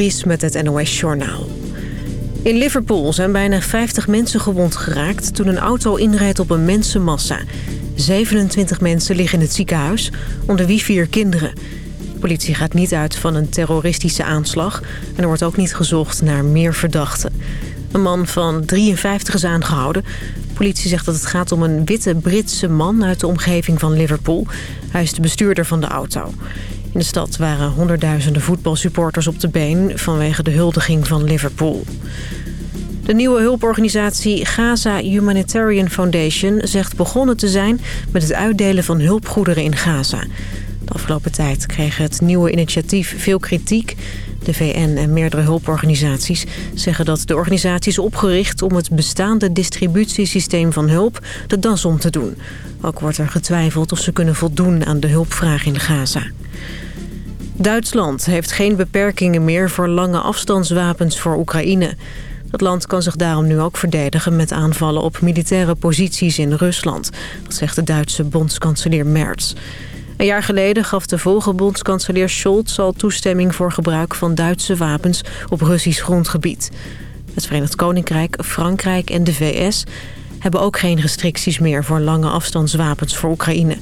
Ries met het NOS Journaal. In Liverpool zijn bijna 50 mensen gewond geraakt toen een auto inrijdt op een mensenmassa. 27 mensen liggen in het ziekenhuis, onder wie vier kinderen. De politie gaat niet uit van een terroristische aanslag... en er wordt ook niet gezocht naar meer verdachten. Een man van 53 is aangehouden. politie zegt dat het gaat om een witte Britse man uit de omgeving van Liverpool. Hij is de bestuurder van de auto. In de stad waren honderdduizenden voetbalsupporters op de been... vanwege de huldiging van Liverpool. De nieuwe hulporganisatie Gaza Humanitarian Foundation zegt begonnen te zijn... met het uitdelen van hulpgoederen in Gaza. De afgelopen tijd kreeg het nieuwe initiatief veel kritiek... De VN en meerdere hulporganisaties zeggen dat de organisatie is opgericht... om het bestaande distributiesysteem van hulp de das om te doen. Ook wordt er getwijfeld of ze kunnen voldoen aan de hulpvraag in Gaza. Duitsland heeft geen beperkingen meer voor lange afstandswapens voor Oekraïne. Dat land kan zich daarom nu ook verdedigen met aanvallen op militaire posities in Rusland. Dat zegt de Duitse bondskanselier Merz. Een jaar geleden gaf de volgenbondskanselier Scholz al toestemming voor gebruik van Duitse wapens op Russisch grondgebied. Het Verenigd Koninkrijk, Frankrijk en de VS hebben ook geen restricties meer voor lange afstandswapens voor Oekraïne.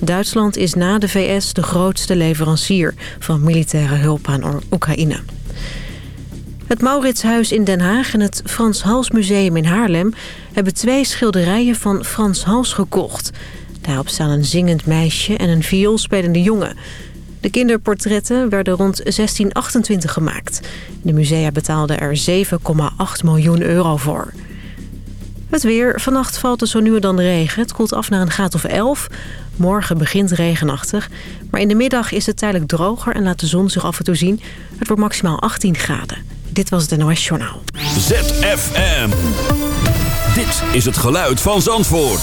Duitsland is na de VS de grootste leverancier van militaire hulp aan Oekraïne. Het Mauritshuis in Den Haag en het Frans Hals Museum in Haarlem... hebben twee schilderijen van Frans Hals gekocht. Daarop staan een zingend meisje en een vioolspelende jongen. De kinderportretten werden rond 1628 gemaakt. De musea betaalden er 7,8 miljoen euro voor. Het weer. Vannacht valt er zo nu en dan regen. Het koelt af naar een graad of 11. Morgen begint regenachtig. Maar in de middag is het tijdelijk droger en laat de zon zich af en toe zien. Het wordt maximaal 18 graden. Dit was het NOS Journaal. ZFM. Dit is het geluid van Zandvoort.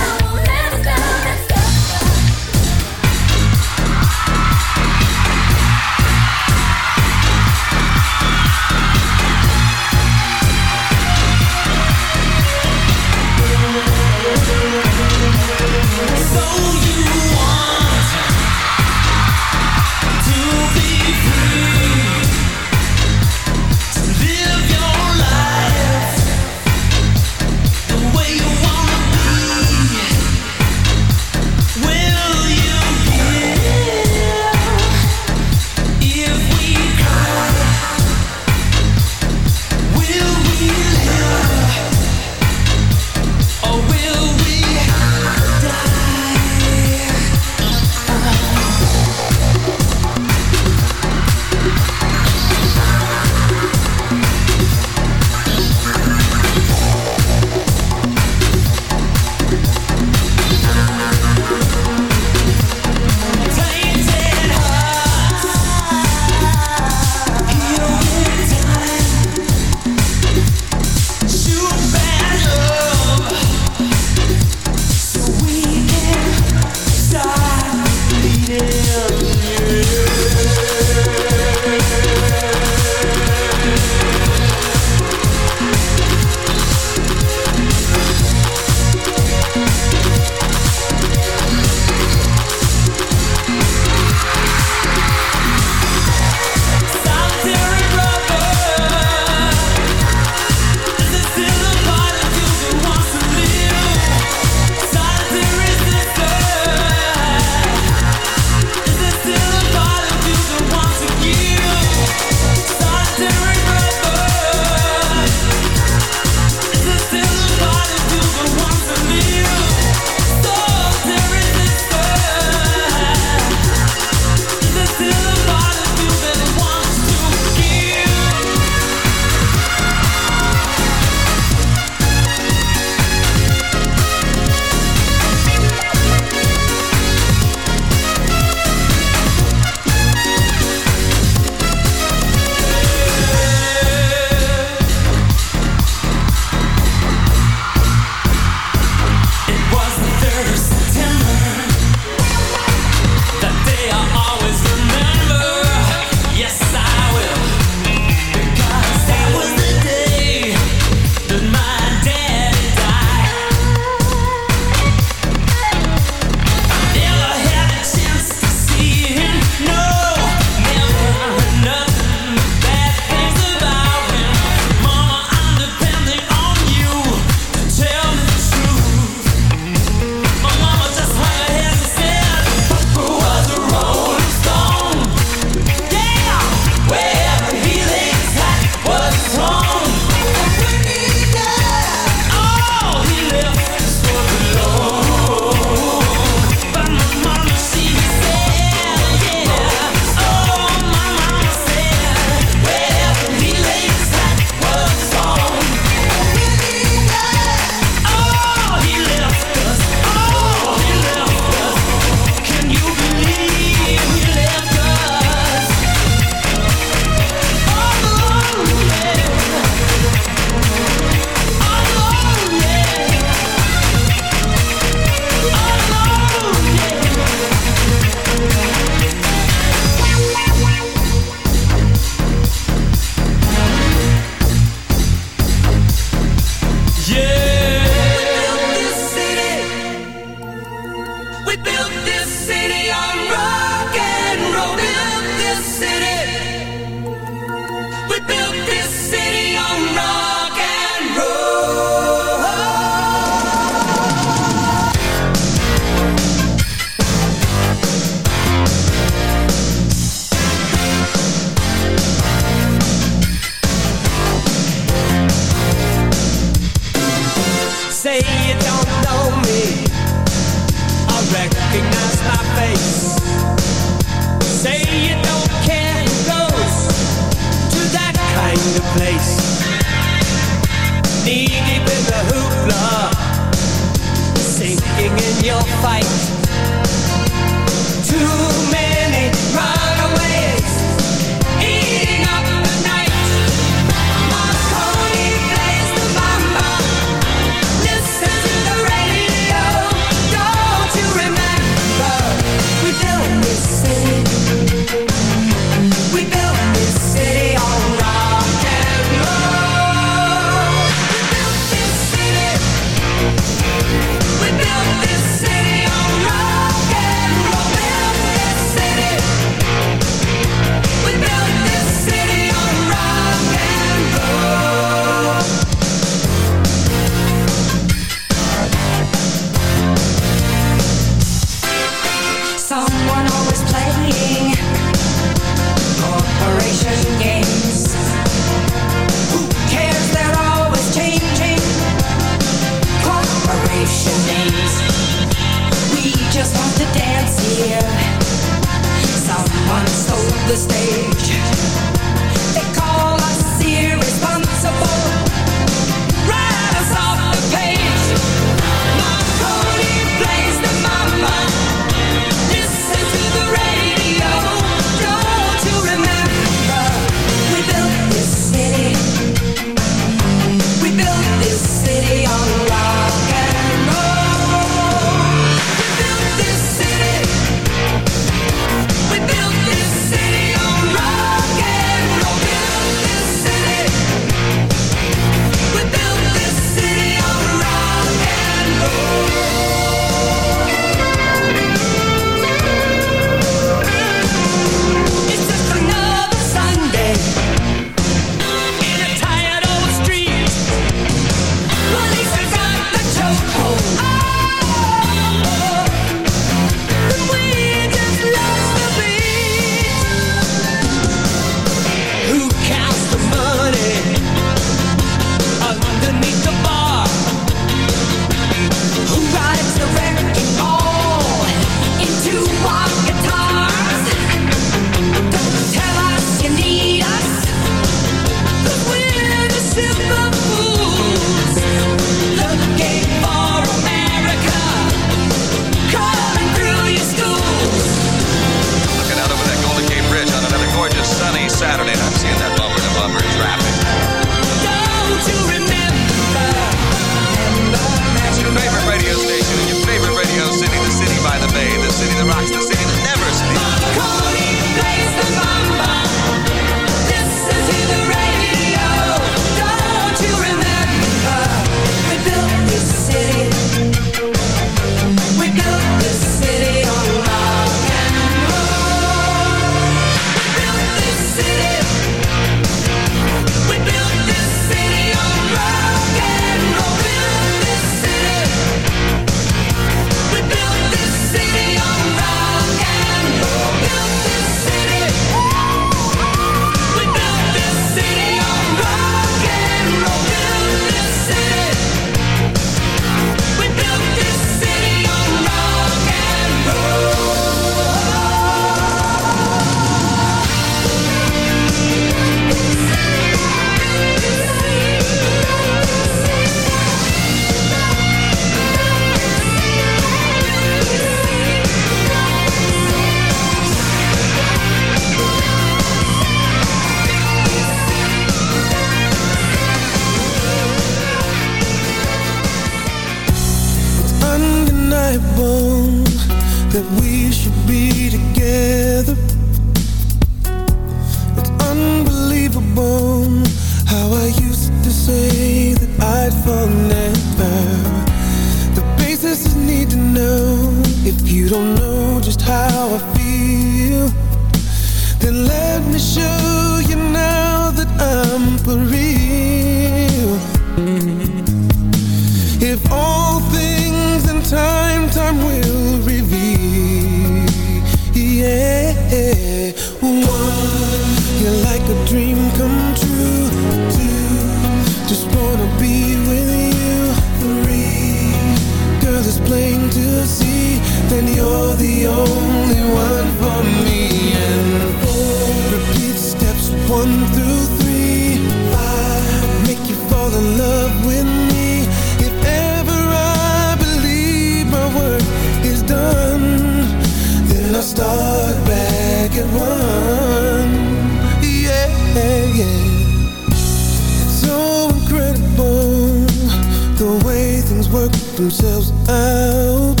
goes out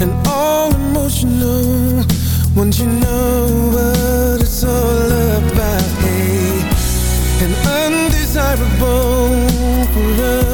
And all emotional Once you know what it's all about hey, An undesirable for love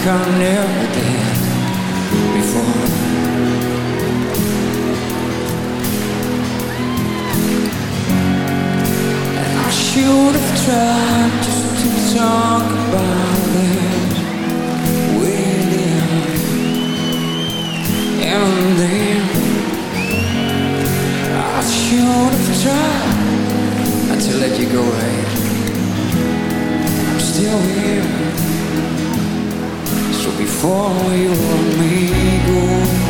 like I never did before And I should have tried just to talk about it with you. And then I should have tried to let you go right I'm still here before you let me go.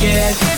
get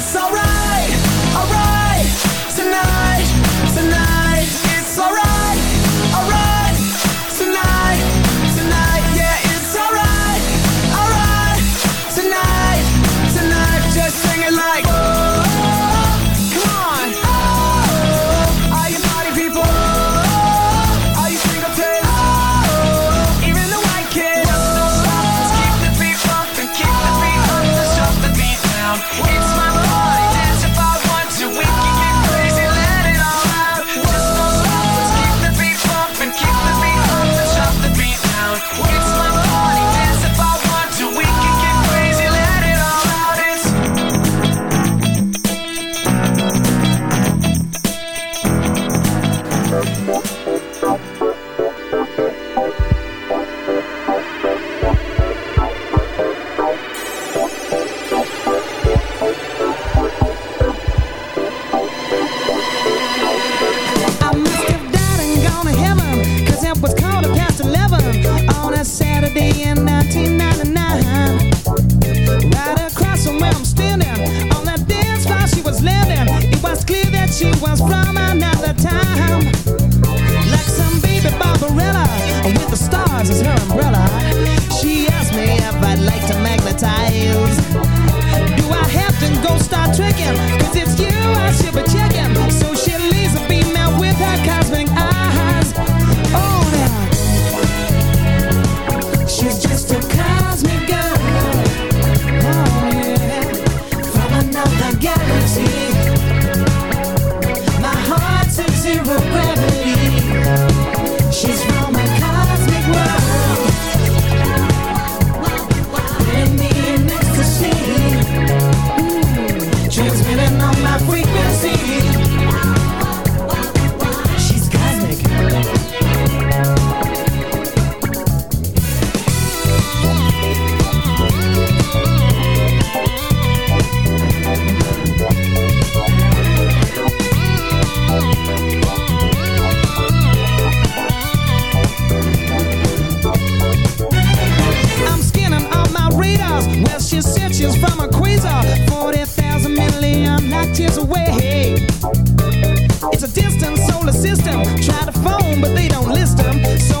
tears away. It's a distant solar system. Try to phone, but they don't listen. So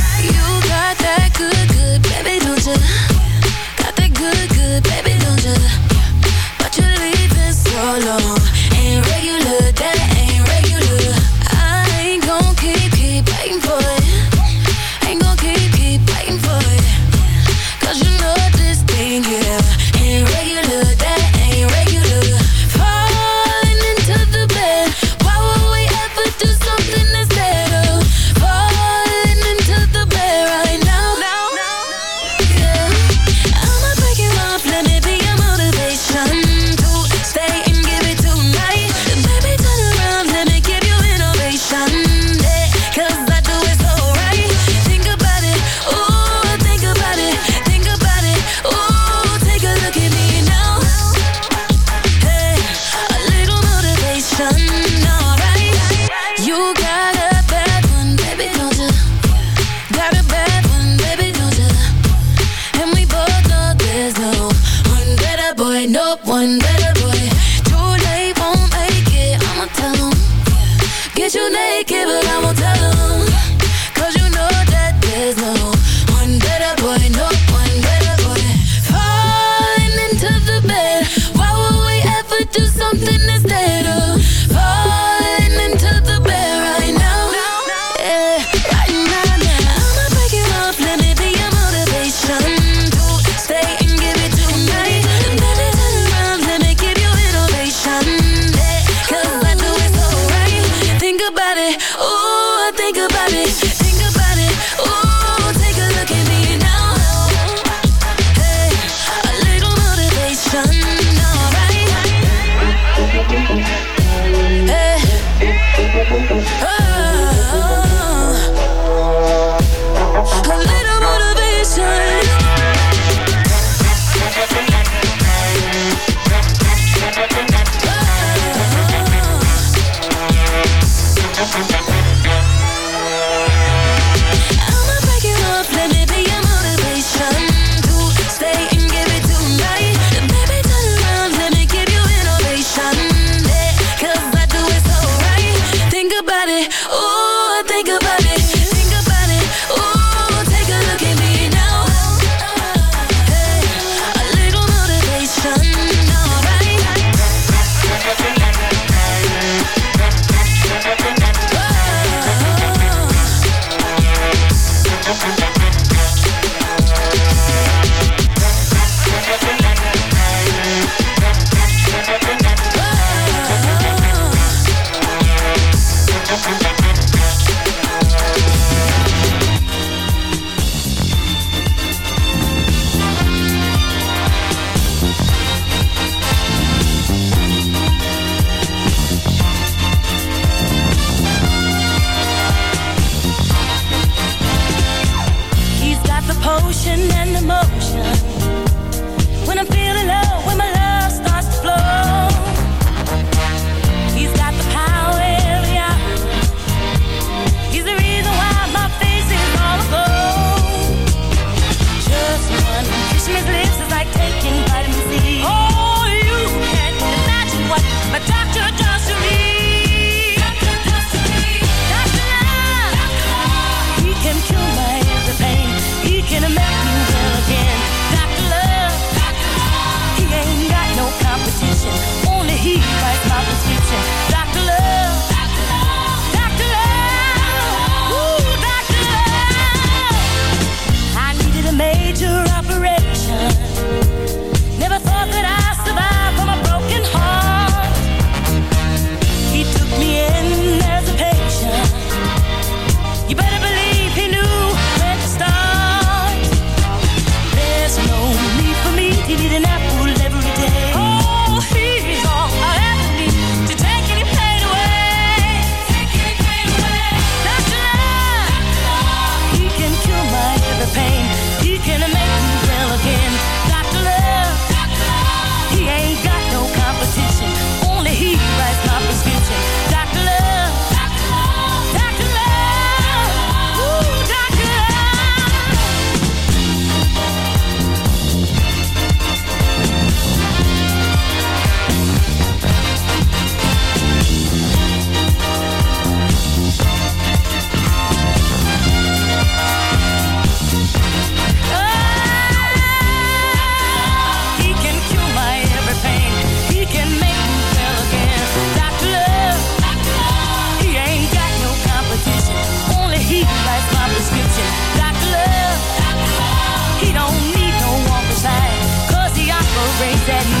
said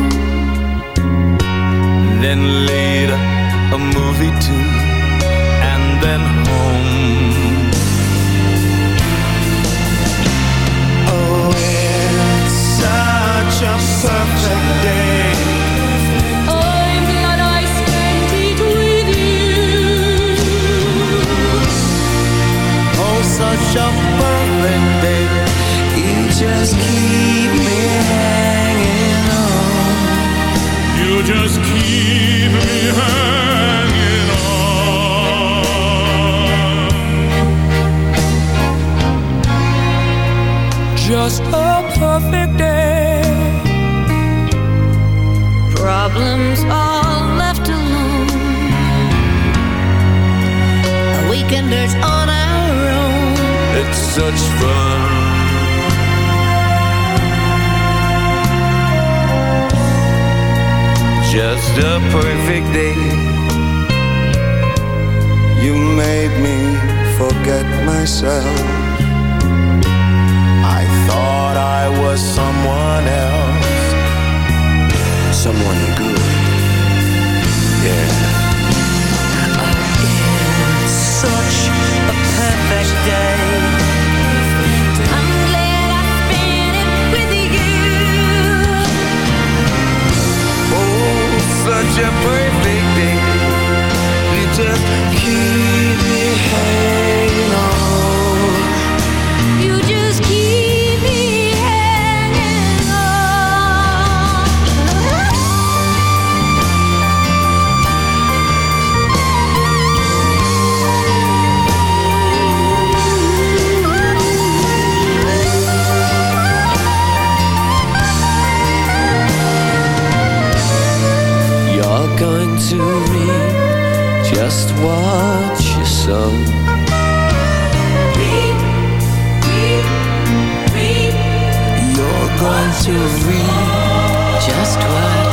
then later a movie too up to me just what you Reap, reap, reap. You're going to reap just what.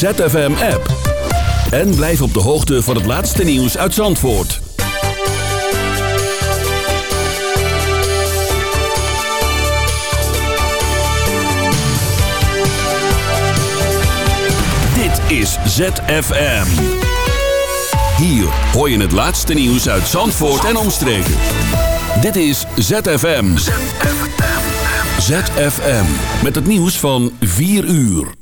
ZFM-app. En blijf op de hoogte van het laatste nieuws uit Zandvoort. Dit is ZFM. Hier hoor je het laatste nieuws uit Zandvoort en omstreken. Dit is ZFM. ZFM. Met het nieuws van 4 uur.